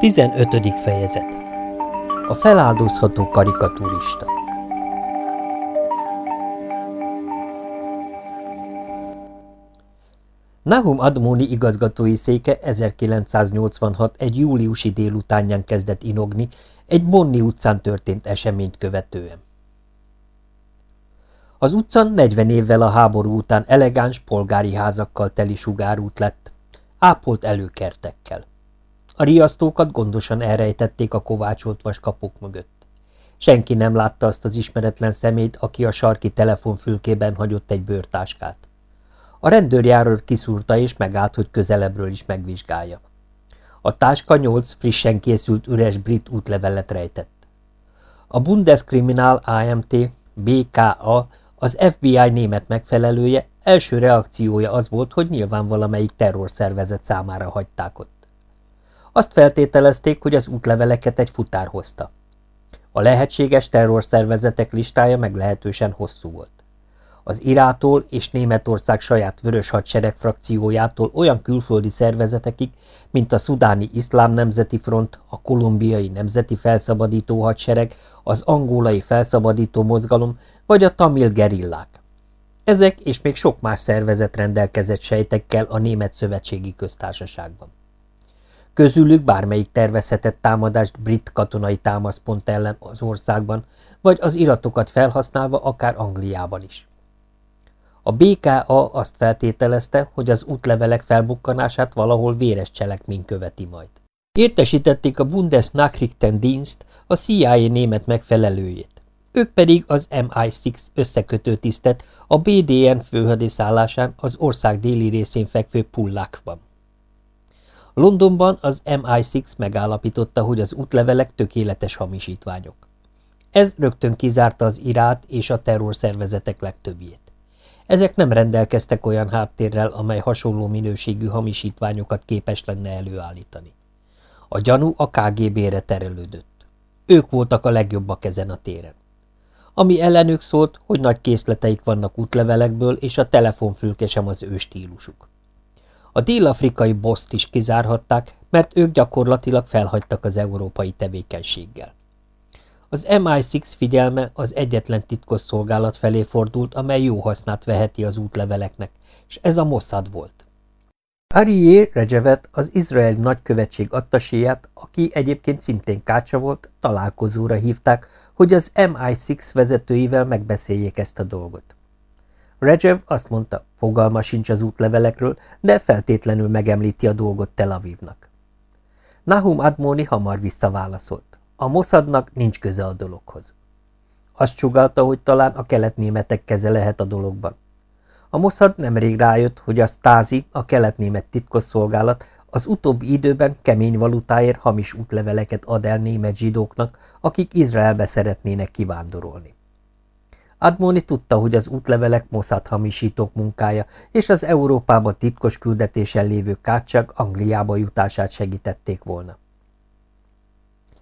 15. fejezet A feláldozható karikaturista Nahum Admoni igazgatói széke 1986 egy júliusi délutánján kezdett inogni, egy Bonni utcán történt eseményt követően. Az utcán 40 évvel a háború után elegáns polgári házakkal teli sugárút lett, ápolt előkertekkel. A riasztókat gondosan elrejtették a kovácsolt vas kapuk mögött. Senki nem látta azt az ismeretlen szemét, aki a sarki telefonfülkében hagyott egy bőrtáskát. A rendőrjáról kiszúrta és megállt, hogy közelebbről is megvizsgálja. A táska nyolc frissen készült üres brit útlevelet rejtett. A Bundeskriminal AMT, BKA, az FBI német megfelelője első reakciója az volt, hogy nyilván valamelyik terrorszervezet számára hagyták ott. Azt feltételezték, hogy az útleveleket egy futár hozta. A lehetséges terrorszervezetek listája meglehetősen hosszú volt. Az Irától és Németország saját vörös hadsereg frakciójától olyan külföldi szervezetekig, mint a szudáni iszlám nemzeti front, a kolumbiai nemzeti felszabadító hadsereg, az angolai felszabadító mozgalom vagy a tamil gerillák. Ezek és még sok más szervezet rendelkezett sejtekkel a Német Szövetségi Köztársaságban. Közülük bármelyik tervezhetett támadást brit katonai támaszpont ellen az országban, vagy az iratokat felhasználva akár Angliában is. A BKA azt feltételezte, hogy az útlevelek felbukkanását valahol véres cselekmény követi majd. Értesítették a Bundesnachrichtendienst, a CIA német megfelelőjét. Ők pedig az MI6 összekötő tisztet a BDN főhadiszállásán az ország déli részén fekvő Pullákban. Londonban az MI6 megállapította, hogy az útlevelek tökéletes hamisítványok. Ez rögtön kizárta az irát és a terrorszervezetek legtöbbjét. Ezek nem rendelkeztek olyan háttérrel, amely hasonló minőségű hamisítványokat képes lenne előállítani. A gyanú a KGB-re terelődött. Ők voltak a legjobbak ezen a téren. Ami ellenük szólt, hogy nagy készleteik vannak útlevelekből, és a telefonfülke sem az ő stílusuk. A dél-afrikai boszt is kizárhatták, mert ők gyakorlatilag felhagytak az európai tevékenységgel. Az MI6 figyelme az egyetlen titkosszolgálat felé fordult, amely jó hasznát veheti az útleveleknek, és ez a Mossad volt. Arié Rejevet, az izrael nagykövetség attaséját, aki egyébként szintén kácsa volt, találkozóra hívták, hogy az MI6 vezetőivel megbeszéljék ezt a dolgot. Rejev azt mondta, fogalma sincs az útlevelekről, de feltétlenül megemlíti a dolgot Tel Avivnak. Nahum Admoni hamar visszaválaszolt. A Mossadnak nincs köze a dologhoz. Azt csugalta, hogy talán a keletnémetek keze lehet a dologban. A Mossad nemrég rájött, hogy a Stázi, a keletnémet titkosszolgálat az utóbbi időben kemény valutáért hamis útleveleket ad el német zsidóknak, akik Izraelbe szeretnének kivándorolni. Admoni tudta, hogy az útlevelek Mossad hamisítók munkája, és az Európában titkos küldetésen lévő kácsak Angliába jutását segítették volna.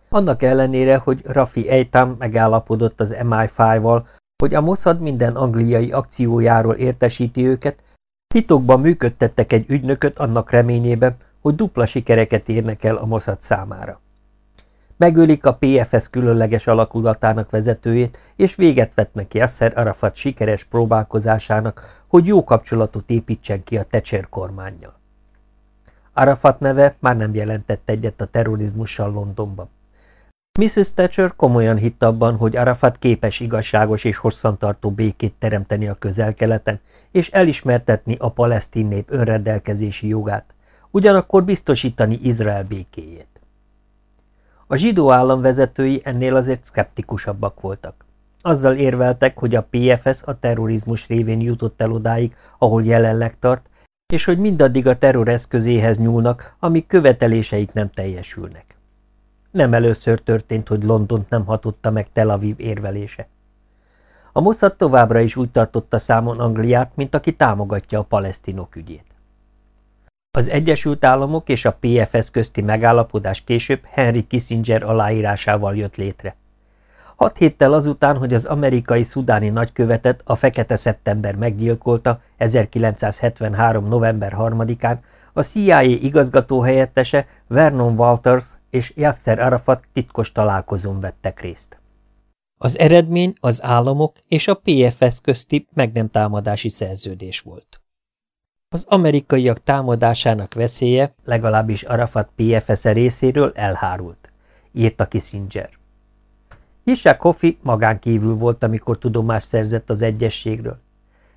Annak ellenére, hogy Rafi Eitam megállapodott az MI5-val, hogy a Mossad minden angliai akciójáról értesíti őket, titokban működtettek egy ügynököt annak reményében, hogy dupla sikereket érnek el a Mossad számára. Megölik a PFS különleges alakulatának vezetőjét, és véget vetnek Yasser Arafat sikeres próbálkozásának, hogy jó kapcsolatot építsen ki a Thatcher kormányjal. Arafat neve már nem jelentett egyet a terrorizmussal Londonban. Mrs. Thatcher komolyan hitt abban, hogy Arafat képes igazságos és hosszantartó békét teremteni a közel-keleten, és elismertetni a palesztin nép önrendelkezési jogát, ugyanakkor biztosítani Izrael békéjét. A zsidó állam vezetői ennél azért szkeptikusabbak voltak. Azzal érveltek, hogy a PFS a terrorizmus révén jutott el odáig, ahol jelenleg tart, és hogy mindaddig a terror eszközéhez nyúlnak, amíg követeléseik nem teljesülnek. Nem először történt, hogy Londont nem hatotta meg Tel Aviv érvelése. A Mossad továbbra is úgy tartotta számon Angliát, mint aki támogatja a palesztinok ügyét. Az Egyesült Államok és a PFS közti megállapodás később Henry Kissinger aláírásával jött létre. Hat héttel azután, hogy az amerikai szudáni nagykövetet a Fekete Szeptember meggyilkolta 1973. november 3-án, A CIA igazgató helyettese Vernon Walters és Yasser Arafat titkos találkozón vettek részt. Az eredmény az államok és a PFS közti meg nem támadási szerződés volt. Az amerikaiak támadásának veszélye legalábbis Arafat PFS-e részéről elhárult, írta Kissinger. Hissák Hoffi magán kívül volt, amikor tudomást szerzett az egyességről.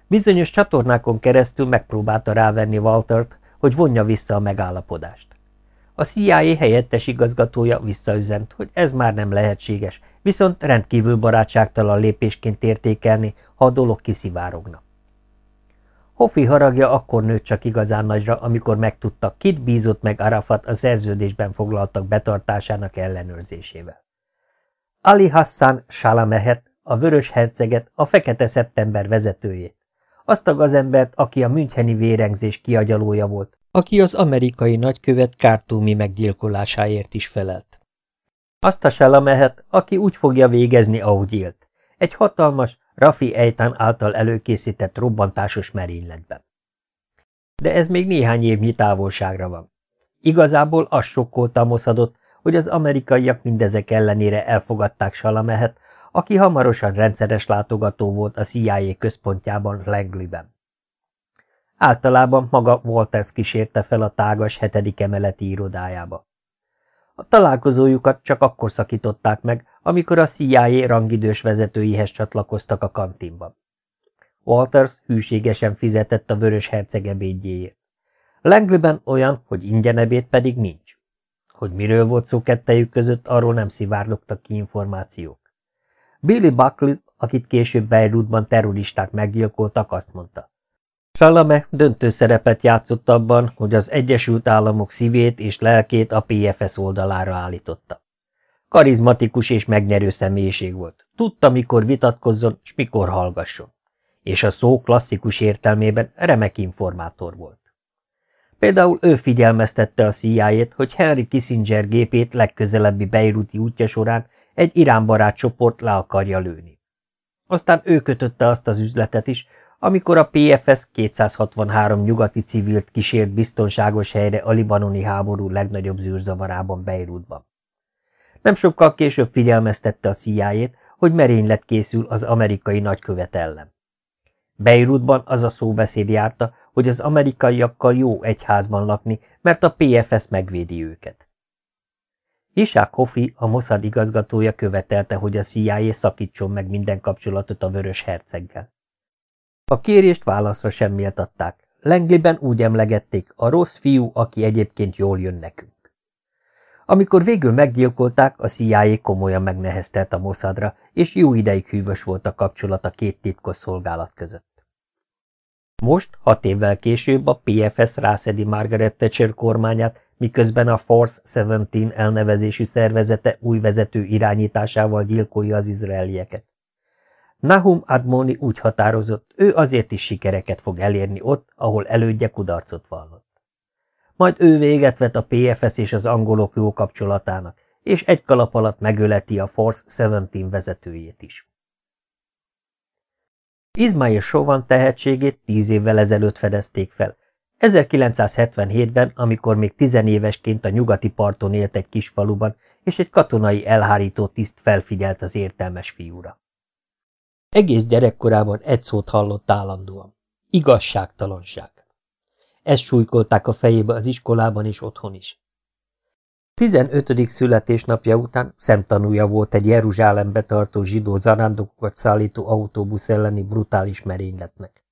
Bizonyos csatornákon keresztül megpróbálta rávenni Waltert, hogy vonja vissza a megállapodást. A CIA helyettes igazgatója visszaüzent, hogy ez már nem lehetséges, viszont rendkívül barátságtalan lépésként értékelni, ha a dolog kiszivárogna. Hoffi haragja akkor nőtt csak igazán nagyra, amikor megtudta, kit bízott meg Arafat a szerződésben foglaltak betartásának ellenőrzésével. Ali Hassan Salamehet, a vörös herceget, a Fekete Szeptember vezetőjét. Azt a gazembert, aki a Müncheni vérengzés kiagyalója volt, aki az amerikai nagykövet kártúmi meggyilkolásáért is felelt. Azt a Salamehet, aki úgy fogja végezni, ahogy élt. Egy hatalmas, Rafi Ejtán által előkészített robbantásos merényletben. De ez még néhány évnyi távolságra van. Igazából az sokkolta Moszadot, hogy az amerikaiak mindezek ellenére elfogadták Salamehet, aki hamarosan rendszeres látogató volt a CIA központjában Langleyben. Általában maga Walters kísérte fel a tágas hetedik emeleti irodájába. A találkozójukat csak akkor szakították meg, amikor a CIA rangidős vezetőihez csatlakoztak a kantinban. Walters hűségesen fizetett a vörös herceg ebédjéért. Langleyben olyan, hogy ingyenebéd pedig nincs. Hogy miről volt szó kettejük között, arról nem szivárlogtak ki információk. Billy Buckley, akit később Beirutban terroristák meggyilkoltak, azt mondta. Salame döntő szerepet játszott abban, hogy az Egyesült Államok szívét és lelkét a PFS oldalára állította. Karizmatikus és megnyerő személyiség volt. Tudta, mikor vitatkozzon, s mikor hallgasson. És a szó klasszikus értelmében remek informátor volt. Például ő figyelmeztette a cia hogy Henry Kissinger gépét legközelebbi Beiruti útja során egy iránbarát csoport le akarja lőni. Aztán ő kötötte azt az üzletet is, amikor a PFS 263 nyugati civilt kísért biztonságos helyre a libanoni háború legnagyobb zűrzavarában Beirutban. Nem sokkal később figyelmeztette a cia hogy merénylet készül az amerikai nagykövet ellen. Beirutban az a szóbeszéd járta, hogy az amerikaiakkal jó egyházban lakni, mert a PFS megvédi őket. Isák Hoffi, a Mossad igazgatója követelte, hogy a CIA szakítson meg minden kapcsolatot a vörös herceggel. A kérést válaszra sem méltatták. Lengliben úgy emlegették, a rossz fiú, aki egyébként jól jön nekünk. Amikor végül meggyilkolták, a CIA komolyan megneheztelt a Mossadra, és jó ideig hűvös volt a kapcsolat a két titkos szolgálat között. Most, hat évvel később a PFS rászedi Margaret Thatcher kormányát, miközben a Force 17 elnevezésű szervezete új vezető irányításával gyilkolja az izraelieket. Nahum Admoni úgy határozott, ő azért is sikereket fog elérni ott, ahol elődje kudarcot vallott. Majd ő véget vet a PFS és az angolok jó kapcsolatának, és egy kalap alatt megöleti a Force 17 vezetőjét is. Izmail Sovan tehetségét tíz évvel ezelőtt fedezték fel. 1977-ben, amikor még tizenévesként a nyugati parton élt egy kis faluban, és egy katonai elhárító tiszt felfigyelt az értelmes fiúra. Egész gyerekkorában egy szót hallott állandóan. Igazságtalanság. Ezt súlykolták a fejébe az iskolában és otthon is. 15. születésnapja után szemtanúja volt egy Jeruzsálembe tartó zsidó zarándokokat szállító autóbusz elleni brutális merényletnek.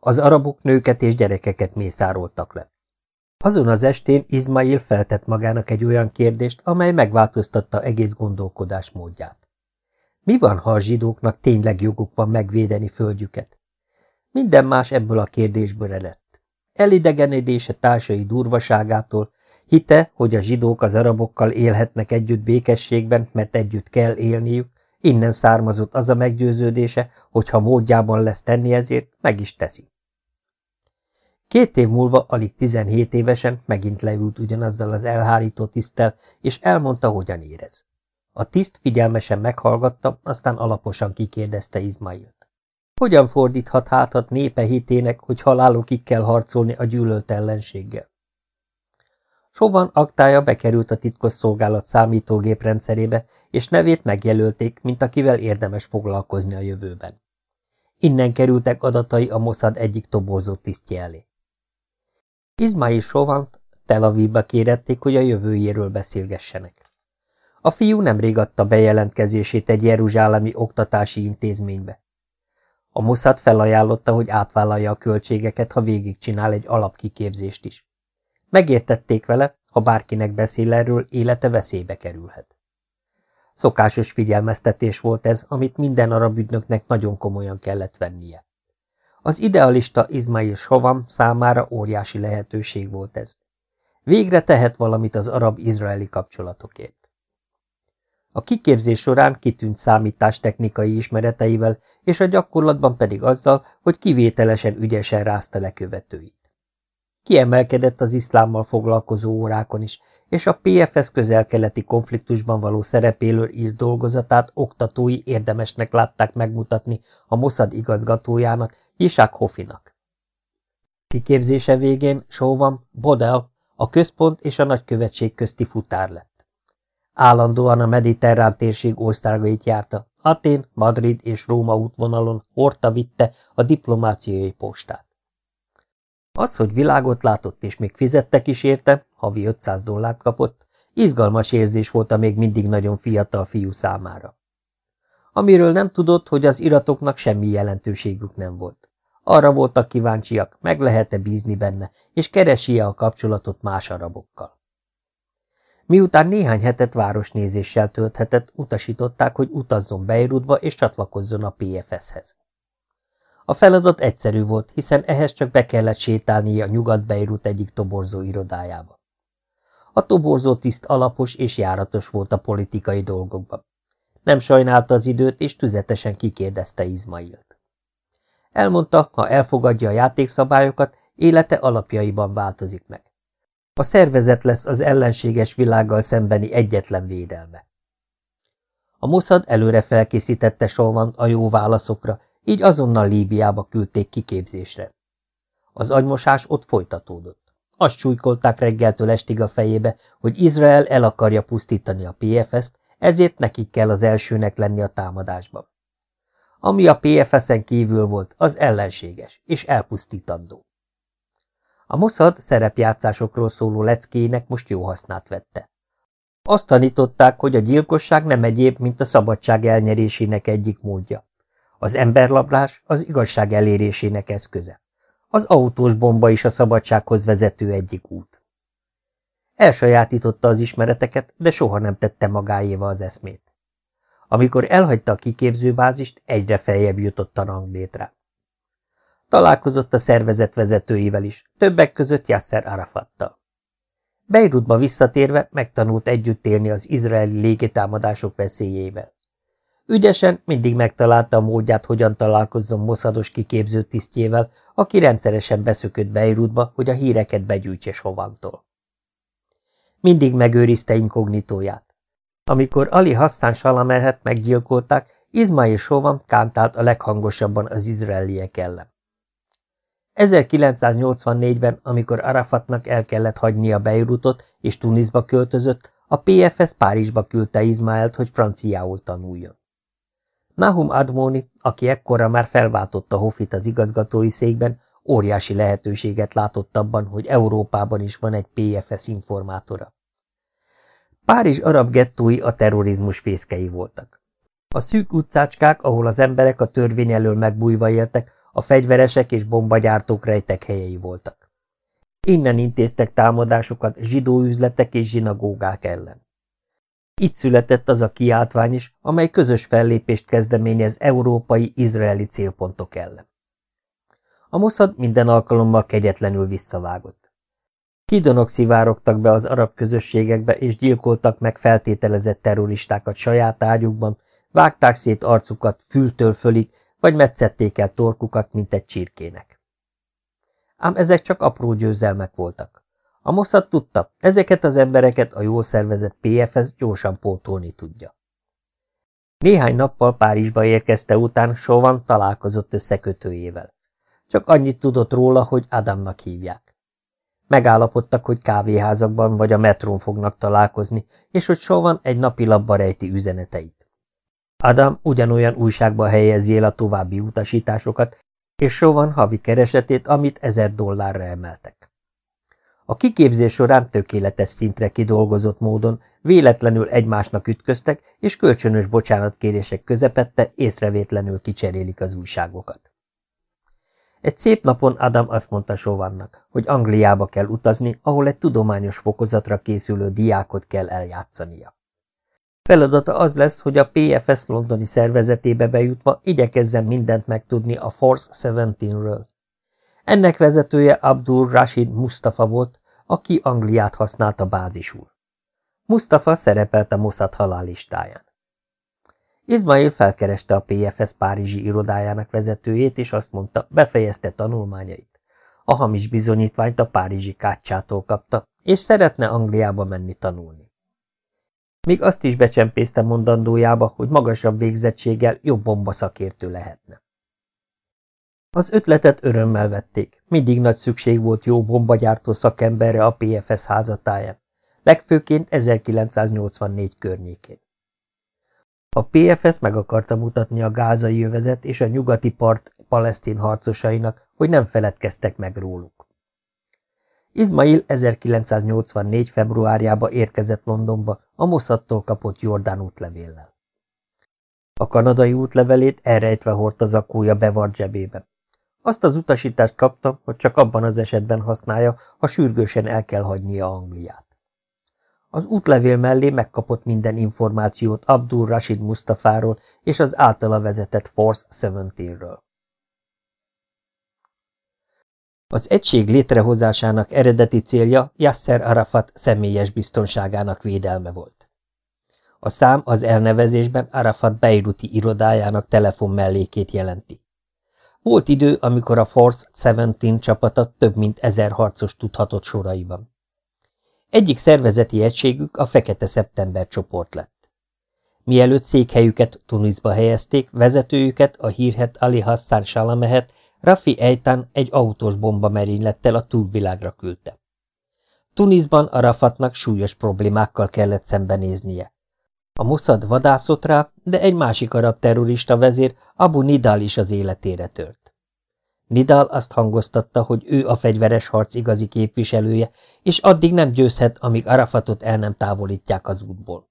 Az arabok nőket és gyerekeket mészároltak le. Azon az estén Izmail feltett magának egy olyan kérdést, amely megváltoztatta egész gondolkodás módját. Mi van, ha a zsidóknak tényleg joguk van megvédeni földjüket? Minden más ebből a kérdésből eredt. Elidegenedése társai durvaságától, hite, hogy a zsidók az arabokkal élhetnek együtt békességben, mert együtt kell élniük, innen származott az a meggyőződése, hogy ha módjában lesz tenni ezért, meg is teszi. Két év múlva, alig 17 évesen megint leült ugyanazzal az elhárító tisztel, és elmondta, hogyan érez. A tiszt figyelmesen meghallgatta, aztán alaposan kikérdezte Izmailt. Hogyan fordíthat hátat népe hitének, hogy halálokig kell harcolni a gyűlölt ellenséggel? Sovan aktája bekerült a titkos szolgálat számítógép rendszerébe, és nevét megjelölték, mint akivel érdemes foglalkozni a jövőben. Innen kerültek adatai a Mossad egyik toborzó tisztje elé. Izmail Sovant Tel Avivba kérették, hogy a jövőjéről beszélgessenek. A fiú nemrég adta bejelentkezését egy jeruzsálemi oktatási intézménybe. A Mossad felajánlotta, hogy átvállalja a költségeket, ha végigcsinál egy alapkiképzést is. Megértették vele, ha bárkinek beszél erről, élete veszélybe kerülhet. Szokásos figyelmeztetés volt ez, amit minden arab ügynöknek nagyon komolyan kellett vennie. Az idealista Izmail Sovam számára óriási lehetőség volt ez. Végre tehet valamit az arab-izraeli kapcsolatokért. A kiképzés során kitűnt számítástechnikai ismereteivel, és a gyakorlatban pedig azzal, hogy kivételesen ügyesen rázta le követőit. Kiemelkedett az iszlámmal foglalkozó órákon is, és a PFS közel-keleti konfliktusban való szerepéről írt dolgozatát oktatói érdemesnek látták megmutatni a Mossad igazgatójának, Isák Hofinak. Kiképzése végén Sóvam, Bodel, a központ és a nagykövetség közti futár lett. Állandóan a mediterrán térség országait járta, Atén, Madrid és Róma útvonalon hordta vitte a diplomáciai postát. Az, hogy világot látott és még fizettek is érte, havi 500 dollárt kapott, izgalmas érzés volt a még mindig nagyon fiatal fiú számára. Amiről nem tudott, hogy az iratoknak semmi jelentőségük nem volt. Arra voltak kíváncsiak, meg lehet-e bízni benne, és keresi-e a kapcsolatot más arabokkal. Miután néhány hetet városnézéssel tölthetett, utasították, hogy utazzon Beirutba és csatlakozzon a PFS-hez. A feladat egyszerű volt, hiszen ehhez csak be kellett sétálnia a Nyugat-Beirut egyik toborzó irodájába. A toborzó tiszt alapos és járatos volt a politikai dolgokban. Nem sajnálta az időt, és tüzetesen kikérdezte Izmailt. Elmondta, ha elfogadja a játékszabályokat, élete alapjaiban változik meg. A szervezet lesz az ellenséges világgal szembeni egyetlen védelme. A Mossad előre felkészítette Solvant a jó válaszokra, így azonnal Líbiába küldték kiképzésre. Az agymosás ott folytatódott. Azt súlykolták reggeltől estig a fejébe, hogy Izrael el akarja pusztítani a PFS-t, ezért nekik kell az elsőnek lenni a támadásban. Ami a PFS-en kívül volt, az ellenséges és elpusztítandó. A Mossad szerepjátszásokról szóló leckének most jó hasznát vette. Azt tanították, hogy a gyilkosság nem egyéb, mint a szabadság elnyerésének egyik módja. Az emberlablás az igazság elérésének eszköze. Az autós bomba is a szabadsághoz vezető egyik út. Elsajátította az ismereteket, de soha nem tette magáéva az eszmét. Amikor elhagyta a kiképzőbázist, egyre feljebb jutott a ranglétre. Találkozott a szervezet vezetőivel is, többek között Yasser Arafattal. Beirutba visszatérve megtanult együtt élni az izraeli légitámadások veszélyével. Ügyesen mindig megtalálta a módját, hogyan találkozzon moszados kiképző tisztjével, aki rendszeresen beszökött Beirutba, hogy a híreket begyűjtse Sovantól. Mindig megőrizte inkognitóját. Amikor Ali Hassan Salamelhet meggyilkolták, Izmail Sovan kántált a leghangosabban az izraeliek ellen. 1984-ben, amikor Arafatnak el kellett hagynia Beirutot és Tunisba költözött, a PFS Párizsba küldte Izmaelt, hogy franciául tanuljon. Nahum Admoni, aki ekkora már felváltotta Hofit az igazgatói székben, óriási lehetőséget látott abban, hogy Európában is van egy PFS informátora. Párizs arab gettói a terrorizmus fészkei voltak. A szűk utcácskák, ahol az emberek a törvény elől megbújva éltek, a fegyveresek és bombagyártók rejtek helyei voltak. Innen intéztek támadásokat zsidó üzletek és zsinagógák ellen. Itt született az a kiáltvány is, amely közös fellépést kezdeményez európai-izraeli célpontok ellen. A Mossad minden alkalommal kegyetlenül visszavágott. Kidonok szivárogtak be az arab közösségekbe, és gyilkoltak meg feltételezett terroristákat saját ágyukban, vágták szét arcukat fültől fölig, vagy metszették el torkukat, mint egy csirkének. Ám ezek csak apró győzelmek voltak. A Mossad tudta, ezeket az embereket a jól szervezett PFS gyorsan pótolni tudja. Néhány nappal Párizsba érkezte után Sovan találkozott összekötőjével. Csak annyit tudott róla, hogy Adamnak hívják. Megállapodtak, hogy kávéházakban vagy a metrón fognak találkozni, és hogy Sovan egy napilapba rejti üzeneteit. Adam ugyanolyan újságba helyezi el a további utasításokat, és Sovan havi keresetét, amit ezer dollárra emeltek. A kiképzés során tökéletes szintre kidolgozott módon véletlenül egymásnak ütköztek, és kölcsönös bocsánatkérések közepette észrevétlenül kicserélik az újságokat. Egy szép napon Adam azt mondta Sovannak, hogy Angliába kell utazni, ahol egy tudományos fokozatra készülő diákot kell eljátszania. Feladata az lesz, hogy a PFS londoni szervezetébe bejutva igyekezzen mindent megtudni a Force 17-ről. Ennek vezetője Abdul Rashid Mustafa volt, aki Angliát használta bázisul. Mustafa szerepelt a Mossad halállistáján. Izmail felkereste a PFS Párizsi irodájának vezetőjét, és azt mondta, befejezte tanulmányait. A hamis bizonyítványt a Párizsi kácsától kapta, és szeretne Angliába menni tanulni. Még azt is becsempészte mondandójába, hogy magasabb végzettséggel jobb bombaszakértő lehetne. Az ötletet örömmel vették, mindig nagy szükség volt jó bombagyártó szakemberre a PFS házatáján, legfőként 1984 környékén. A PFS meg akarta mutatni a gázai jövezet és a nyugati part palesztin harcosainak, hogy nem feledkeztek meg róluk. Izmail 1984. februárjába érkezett Londonba, a Mossadtól kapott Jordán útlevéllel. A kanadai útlevelét elrejtve hordta zakója bevart zsebébe. Azt az utasítást kapta, hogy csak abban az esetben használja, ha sürgősen el kell hagynia Angliát. Az útlevél mellé megkapott minden információt Abdul Rashid Mustafáról és az általa vezetett Force 17-ről. Az egység létrehozásának eredeti célja Yasser Arafat személyes biztonságának védelme volt. A szám az elnevezésben Arafat Beiruti irodájának telefon mellékét jelenti. Volt idő, amikor a Force 17 csapata több mint ezer harcos tudhatott soraiban. Egyik szervezeti egységük a Fekete Szeptember csoport lett. Mielőtt székhelyüket Tunisba helyezték, vezetőjüket, a hírhet Ali Hassan Salamehet, Rafi Eitan egy autós bomba merénylettel a túlvilágra küldte. Tunisban Arafatnak súlyos problémákkal kellett szembenéznie. A Mossad vadászott rá, de egy másik arab terrorista vezér, Abu Nidal is az életére tört. Nidal azt hangoztatta, hogy ő a fegyveres harc igazi képviselője, és addig nem győzhet, amíg Arafatot el nem távolítják az útból.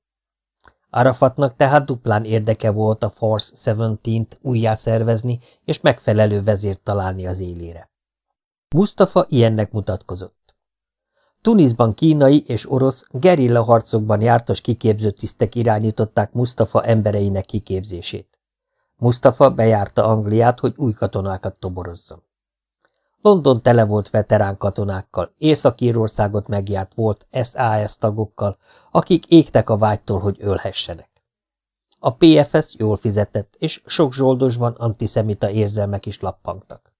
Arafatnak tehát duplán érdeke volt a Force 17-t újjászervezni és megfelelő vezért találni az élére. Mustafa ilyennek mutatkozott. Tunisban kínai és orosz gerilla harcokban jártas kiképző tisztek irányították Mustafa embereinek kiképzését. Mustafa bejárta Angliát, hogy új katonákat toborozzon. London tele volt veterán katonákkal, Észak-Írországot megjárt volt SAS tagokkal, akik égtek a vágytól, hogy ölhessenek. A PFS jól fizetett, és sok zsoldosban antiszemita érzelmek is lappangtak.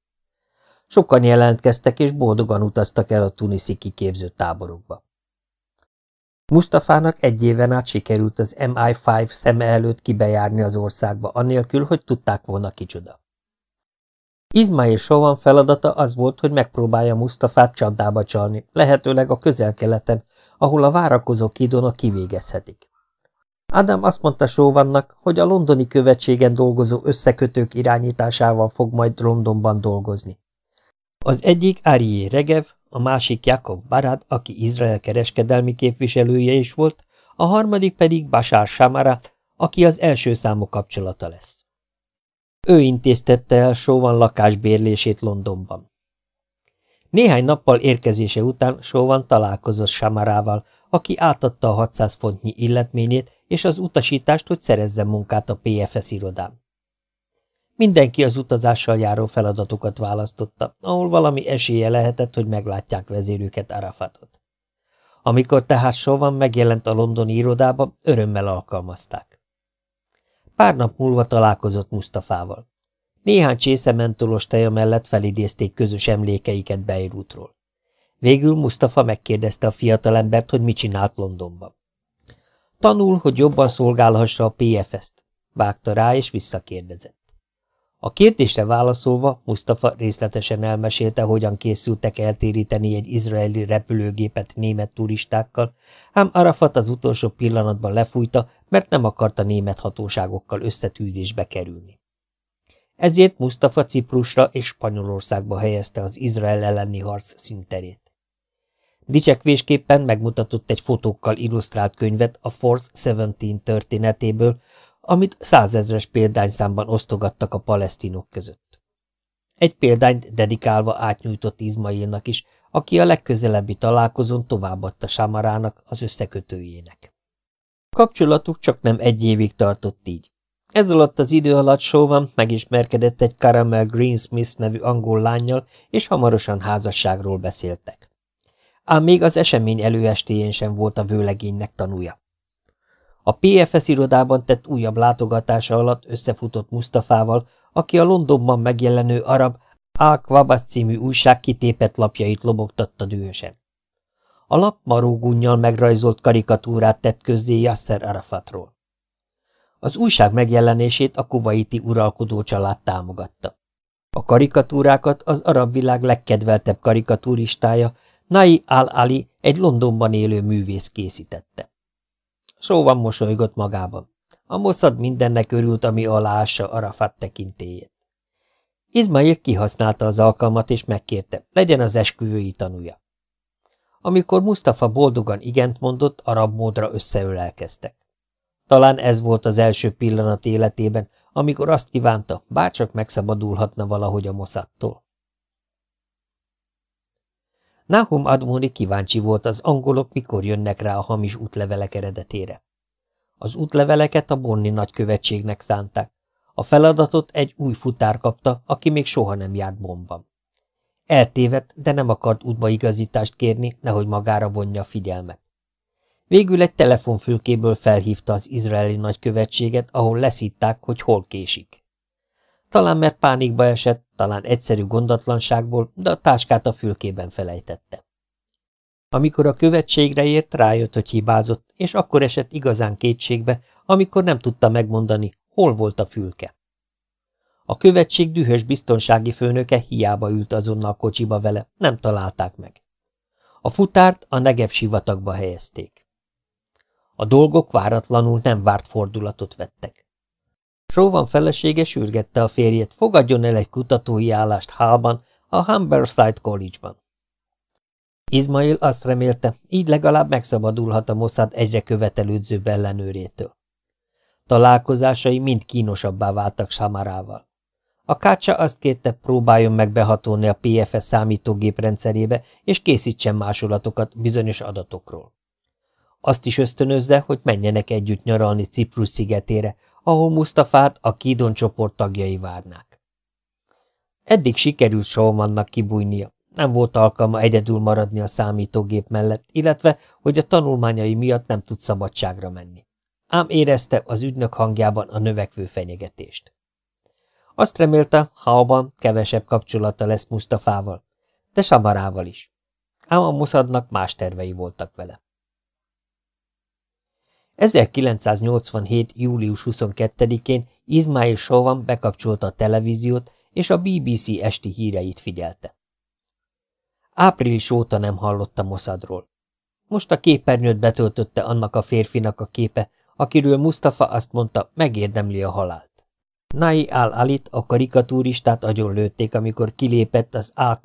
Sokan jelentkeztek, és boldogan utaztak el a tuniszi kiképző táborokba. Mustafának egy éven át sikerült az MI5 szeme előtt kibejárni az országba, anélkül, hogy tudták volna kicsoda. Izmail Sovan feladata az volt, hogy megpróbálja Mustafát csadába csalni, lehetőleg a közel-keleten, ahol a várakozó kidonok kivégezhetik. Adam azt mondta Sovannak, hogy a londoni követségen dolgozó összekötők irányításával fog majd Londonban dolgozni. Az egyik Arié Regev, a másik Jakov Barad, aki Izrael kereskedelmi képviselője is volt, a harmadik pedig Bashar Samara, aki az első számú kapcsolata lesz. Ő intéztette el Sóvan lakásbérlését Londonban. Néhány nappal érkezése után Sóvan találkozott Samarával, aki átadta a 600 fontnyi illetményét és az utasítást, hogy szerezzen munkát a PFS irodán. Mindenki az utazással járó feladatokat választotta, ahol valami esélye lehetett, hogy meglátják vezérüket Arafatot. Amikor tehát Sovan megjelent a londoni irodában, örömmel alkalmazták. Pár nap múlva találkozott Mustafával. Néhány csésze mentolos teja mellett felidézték közös emlékeiket Beirutról. Végül Mustafa megkérdezte a fiatalembert, hogy mit csinált Londonban. Tanul, hogy jobban szolgálhassa a PFS-t, vágta rá és visszakérdezett. A kérdésre válaszolva Mustafa részletesen elmesélte, hogyan készültek eltéríteni egy izraeli repülőgépet német turistákkal, ám Arafat az utolsó pillanatban lefújta, mert nem akarta német hatóságokkal összetűzésbe kerülni. Ezért Mustafa Ciprusra és Spanyolországba helyezte az Izrael elleni harc szinterét. Dicsekvésképpen megmutatott egy fotókkal illusztrált könyvet a Force 17 történetéből, amit százezres példányszámban osztogattak a palesztinok között. Egy példányt dedikálva átnyújtott Izmailnak is, aki a legközelebbi találkozón továbbadta Samarának, az összekötőjének. Kapcsolatuk csak nem egy évig tartott így. Ez alatt az idő alatt Sóvan megismerkedett egy Caramel Greensmith nevű angol lányjal, és hamarosan házasságról beszéltek. Ám még az esemény előestéjén sem volt a vőlegénynek tanúja. A PFS irodában tett újabb látogatása alatt összefutott Mustafával, aki a Londonban megjelenő arab Al-Quabas című újság kitépett lapjait lobogtatta dühösen. A lap marógunnyal megrajzolt karikatúrát tett közzé Yasser Arafatról. Az újság megjelenését a kuvaiti uralkodó család támogatta. A karikatúrákat az arab világ legkedveltebb karikatúristája, Nai al-Ali, egy Londonban élő művész készítette. Szóval mosolygott magában. A Mossad mindennek örült, ami aláássa Arafat tekintélyét. Izmail kihasználta az alkalmat, és megkérte, legyen az esküvői tanúja. Amikor Mustafa boldogan igent mondott, arab módra összeölelkeztek. Talán ez volt az első pillanat életében, amikor azt kívánta, bárcsak megszabadulhatna valahogy a Mossadtól. Nahum Admoni kíváncsi volt az angolok, mikor jönnek rá a hamis útlevelek eredetére. Az útleveleket a Bonni nagykövetségnek szánták. A feladatot egy új futár kapta, aki még soha nem járt bomban. Eltévedt, de nem akart útbaigazítást kérni, nehogy magára vonja a figyelmet. Végül egy telefonfülkéből felhívta az izraeli nagykövetséget, ahol leszítták, hogy hol késik. Talán mert pánikba esett, talán egyszerű gondatlanságból, de a táskát a fülkében felejtette. Amikor a követségre ért, rájött, hogy hibázott, és akkor esett igazán kétségbe, amikor nem tudta megmondani, hol volt a fülke. A követség dühös biztonsági főnöke hiába ült azonnal kocsiba vele, nem találták meg. A futárt a Negev sivatagba helyezték. A dolgok váratlanul nem várt fordulatot vettek. Sóvan felesége sürgette a férjét, fogadjon el egy kutatói állást Hálban, a Humberside College-ban. Izmail azt remélte, így legalább megszabadulhat a Mossad egyre követelődzőbb ellenőrétől. Találkozásai mind kínosabbá váltak Samarával. A kácsa azt kérte, próbáljon meg behatolni a PFS számítógép rendszerébe, és készítsen másolatokat bizonyos adatokról. Azt is ösztönözze, hogy menjenek együtt nyaralni Ciprus szigetére, ahol Mustafát a Kidon csoport tagjai várnák. Eddig sikerült Showmannak kibújnia, nem volt alkalma egyedül maradni a számítógép mellett, illetve, hogy a tanulmányai miatt nem tud szabadságra menni. Ám érezte az ügynök hangjában a növekvő fenyegetést. Azt remélte, Haoban kevesebb kapcsolata lesz Mustafával, de Samarával is. Ám a Mossadnak más tervei voltak vele. 1987. július 22-én Izmail Sovan bekapcsolta a televíziót, és a BBC esti híreit figyelte. Április óta nem hallott Mossadról. Most a képernyőt betöltötte annak a férfinak a képe, akiről Mustafa azt mondta, megérdemli a halált. Nai al-Alit, a karikatúristát agyon lőtték, amikor kilépett az al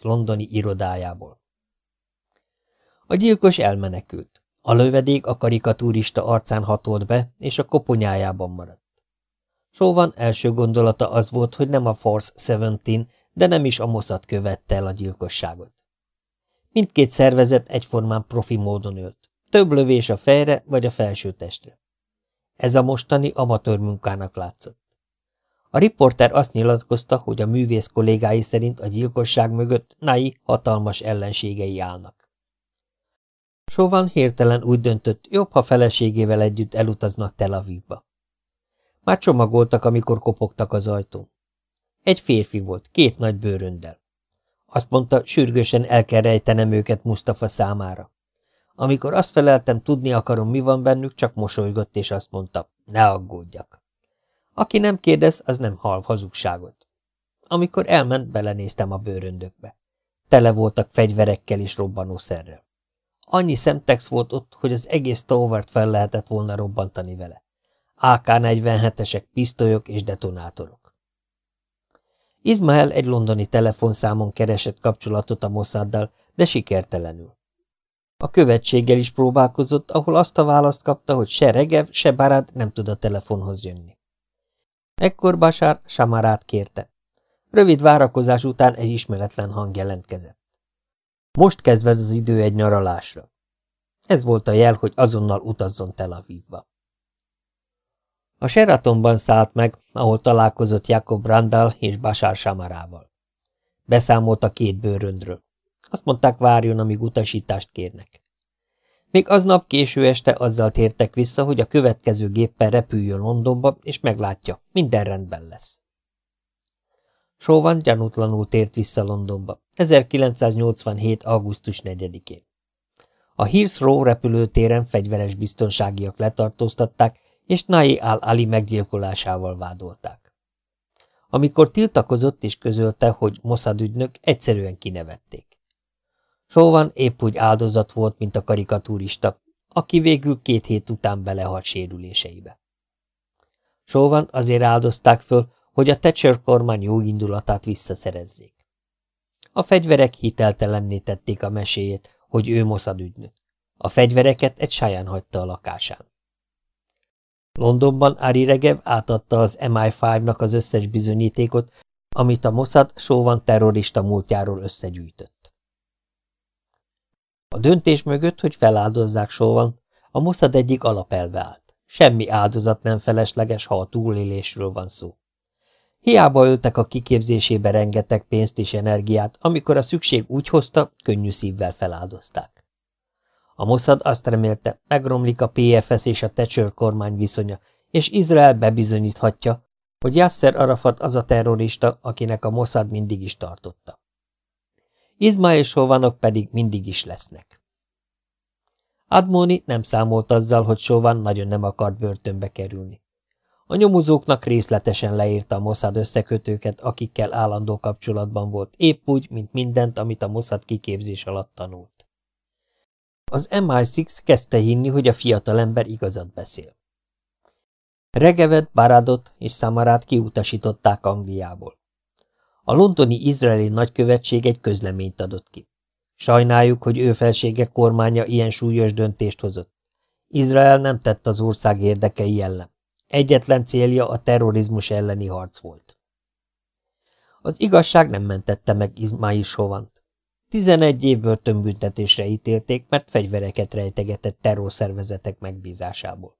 londoni irodájából. A gyilkos elmenekült. A lövedék a karikatúrista arcán hatolt be, és a koponyájában maradt. Sóvan első gondolata az volt, hogy nem a Force 17, de nem is a Mossad követte el a gyilkosságot. Mindkét szervezet egyformán profi módon ölt. Több lövés a fejre vagy a felső testre. Ez a mostani amatőr munkának látszott. A riporter azt nyilatkozta, hogy a művész kollégái szerint a gyilkosság mögött Nai hatalmas ellenségei állnak. Sovan hirtelen úgy döntött, jobb, ha feleségével együtt elutaznak Tel Avivba. Már csomagoltak, amikor kopogtak az ajtón. Egy férfi volt, két nagy bőröndel. Azt mondta, sürgősen el kell rejtenem őket Mustafa számára. Amikor azt feleltem, tudni akarom, mi van bennük, csak mosolygott, és azt mondta, ne aggódjak. Aki nem kérdez, az nem hal hazugságot. Amikor elment, belenéztem a bőröndökbe. Tele voltak fegyverekkel és robbanószerrel. Annyi szemtex volt ott, hogy az egész Towert fel lehetett volna robbantani vele. AK-47-esek, pisztolyok és detonátorok. Izmael egy londoni telefonszámon keresett kapcsolatot a Mossaddal, de sikertelenül. A követséggel is próbálkozott, ahol azt a választ kapta, hogy se Regev, se Barad nem tud a telefonhoz jönni. Ekkor Basár Samarát kérte. Rövid várakozás után egy ismeretlen hang jelentkezett. Most kezdve az idő egy nyaralásra. Ez volt a jel, hogy azonnal utazzon Tel Avivba. A Sheratonban szállt meg, ahol találkozott Jakob Randall és Basár Samarával. Beszámolt a két bőröndről. Azt mondták, várjon, amíg utasítást kérnek. Még aznap késő este azzal tértek vissza, hogy a következő géppel repüljön Londonba, és meglátja, minden rendben lesz. Sóvan gyanútlanul tért vissza Londonba, 1987. augusztus 4-én. A Heathrow repülőtéren fegyveres biztonságiak letartóztatták, és Nai al-Ali meggyilkolásával vádolták. Amikor tiltakozott és közölte, hogy Mossad ügynök, egyszerűen kinevették. Sóvan épp úgy áldozat volt, mint a karikatúrista, aki végül két hét után belehalt sérüléseibe. Sóvan azért áldozták föl, hogy a Thatcher kormány jó indulatát visszaszerezzék. A fegyverek hiteltelenné tették a meséjét, hogy ő Mossad ügynök. A fegyvereket egy sáján hagyta a lakásán. Londonban Ari Regev átadta az MI5-nak az összes bizonyítékot, amit a Mossad sóvan terrorista múltjáról összegyűjtött. A döntés mögött, hogy feláldozzák sóvan, a Mossad egyik alapelve állt. Semmi áldozat nem felesleges, ha a túlélésről van szó. Hiába öltek a kiképzésébe rengeteg pénzt és energiát, amikor a szükség úgy hozta, könnyű szívvel feláldozták. A Mossad azt remélte, megromlik a PFS és a Thatcher kormány viszonya, és Izrael bebizonyíthatja, hogy Yasser Arafat az a terrorista, akinek a Mossad mindig is tartotta. Izmael Sovanok pedig mindig is lesznek. Admoni nem számolt azzal, hogy Sovan nagyon nem akart börtönbe kerülni. A nyomozóknak részletesen leírta a Mossad összekötőket, akikkel állandó kapcsolatban volt, épp úgy, mint mindent, amit a Mossad kiképzés alatt tanult. Az MI6 kezdte hinni, hogy a fiatalember igazat beszél. Regevet, Baradot és Samarát kiutasították Angliából. A londoni izraeli nagykövetség egy közleményt adott ki. Sajnáljuk, hogy ő felsége kormánya ilyen súlyos döntést hozott. Izrael nem tett az ország érdekei ellen. Egyetlen célja a terrorizmus elleni harc volt. Az igazság nem mentette meg Izmail Sovant. Tizenegy év börtönbüntetésre ítélték, mert fegyvereket rejtegetett terrorszervezetek megbízásából.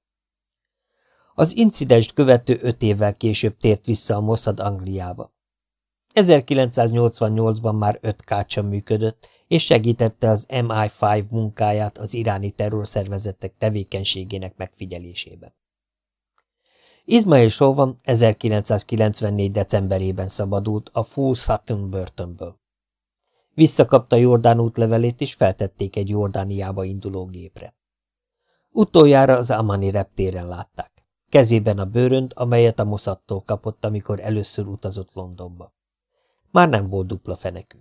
Az incidenst követő öt évvel később tért vissza a Mossad Angliába. 1988-ban már öt kácsa működött, és segítette az MI5 munkáját az iráni terrorszervezetek tevékenységének megfigyelésében. Ismail Sovan 1994. decemberében szabadult a Full Sutton börtönből. Visszakapta Jordán útlevelét, és feltették egy Jordániába induló gépre. Utoljára az Amani reptéren látták. Kezében a bőrönt, amelyet a Mossattól kapott, amikor először utazott Londonba. Már nem volt dupla fenekű.